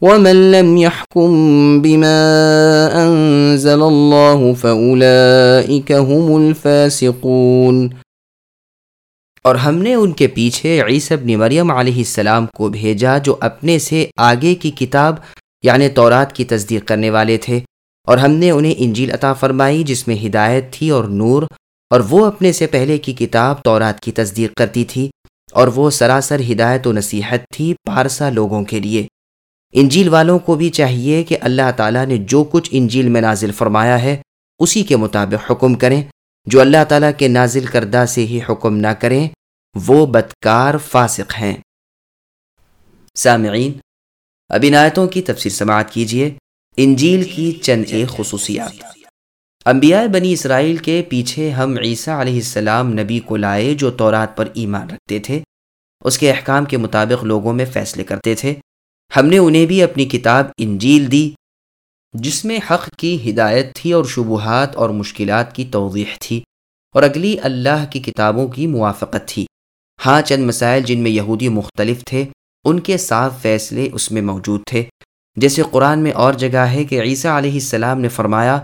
ومن لم يحكم بما أنزل الله فأولئك هم الفاسقون۔ اور ہم نے ان کے پیچھے عیسی ابن مریم علیہ السلام کو بھیجا جو اپنے سے آگے کی کتاب یعنی تورات کی تصدیق کرنے والے تھے۔ اور ہم نے انہیں انجیل عطا فرمائی، جس میں ہدایت تھی اور نور، اور وہ اپنے سے پہلے کی کتاب تورات کی تصدیق کرتی تھی۔ اور وہ سراسر ہدایت و نصیحت تھی پارسا لوگوں کے لیے۔ انجیل والوں کو بھی چاہیے کہ اللہ تعالیٰ نے جو کچھ انجیل میں نازل فرمایا ہے، اسی کے مطابق حکم کریں۔ جو اللہ تعالیٰ کے نازل کردہ سے ہی حکم نہ کریں، وہ بدکار فاسق ہیں۔ سامعین، اب آیتوں کی تفسیر سماعت کیجیے انجیل کی چند ایک خصوصیات۔ انبیاء بنی اسرائیل کے پیچھے ہم عیسیٰ علیہ السلام نبی کو لائے جو تورات پر ایمان رکھتے تھے، اس کے احکام کے مطابق لوگوں میں فیصلے کرتے تھے۔ ہم نے انہیں بھی اپنی کتاب انجیل دی، جس میں حق کی ہدایت تھی اور شبہات اور مشکلات کی توضیح تھی، اور اگلی اللہ کی کتابوں کی موافقت تھی۔ ہاں چند مسائل جن میں یہودی مختلف تھے، ان کے صاف فیصلے اس میں موجود تھے۔ جیسے قرآن میں اور جگہ ہے کہ عیسیٰ علیہ السلام نے فرمایا،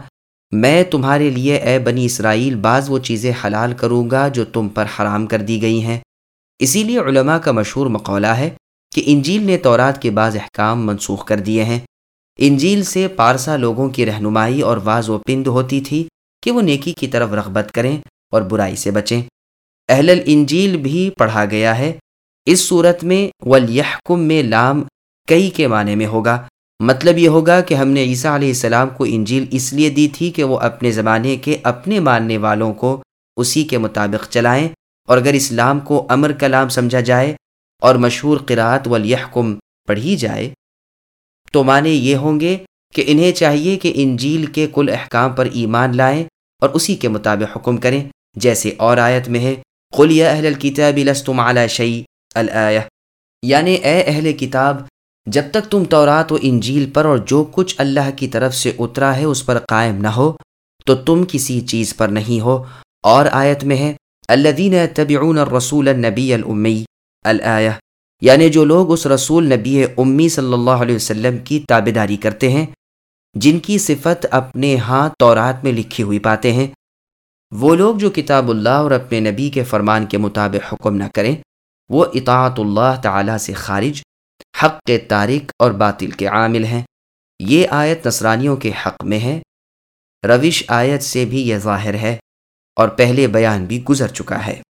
میں تمہارے لیے اے بنی اسرائیل بعض وہ چیزیں حلال کروں گا جو تم پر حرام کر دی گئی ہیں۔ اسی لیے علماء کا مشہور مقولہ ہے کہ انجیل نے تورات کے بعض احکام منسوخ کر دیے ہیں۔ انجیل سے پارسا لوگوں کی رہنمائی اور واض و پند ہوتی تھی کہ وہ نیکی کی طرف رغبت کریں اور برائی سے بچیں۔ اہل الانجیل بھی پڑھا گیا ہے۔ اس صورت میں ولیحکم میں لام کئی کے معنی میں ہوگا۔ مطلب یہ ہوگا کہ ہم نے عیسیٰ علیہ السلام کو انجیل اس لیے دی تھی کہ وہ اپنے زمانے کے اپنے ماننے والوں کو اسی کے مطابق چلائیں اور اگر اسلام کو امر کلام سمجھا جائے اور مشہور قرآت ولیحکم پڑھی جائے، تو معنی یہ ہوں گے کہ انہیں چاہیے کہ انجیل کے کل احکام پر ایمان لائیں اور اسی کے مطابق حکم کریں۔ جیسے اور آیت میں ہے، قل اہل الكتاب لستم على شيء، الآیہ۔ یعنی اے اہل کتاب، جب تک تم تورات و انجیل پر اور جو کچھ اللہ کی طرف سے اترا ہے اس پر قائم نہ ہو، تو تم کسی چیز پر نہیں ہو۔ اور آیت میں ہے الذين يتبعون الرسول النبی الامی الآیہ یعنی جو لوگ اس رسول نبی امی صلی اللہ علیہ وسلم کی تابداری کرتے ہیں، جن کی صفت اپنے ہاں تورات میں لکھی ہوئی پاتے ہیں، وہ لوگ جو کتاب اللہ اور اپنے نبی کے فرمان کے مطابق حکم نہ کریں، وہ اطاعت اللہ تعالی سے خارج، حق کے تارک اور باطل کے عامل ہیں۔ یہ آیت نصرانیوں کے حق میں ہے۔ روش آیت سے بھی یہ ظاہر ہے اور پہلے بیان بھی گزر چکا ہے۔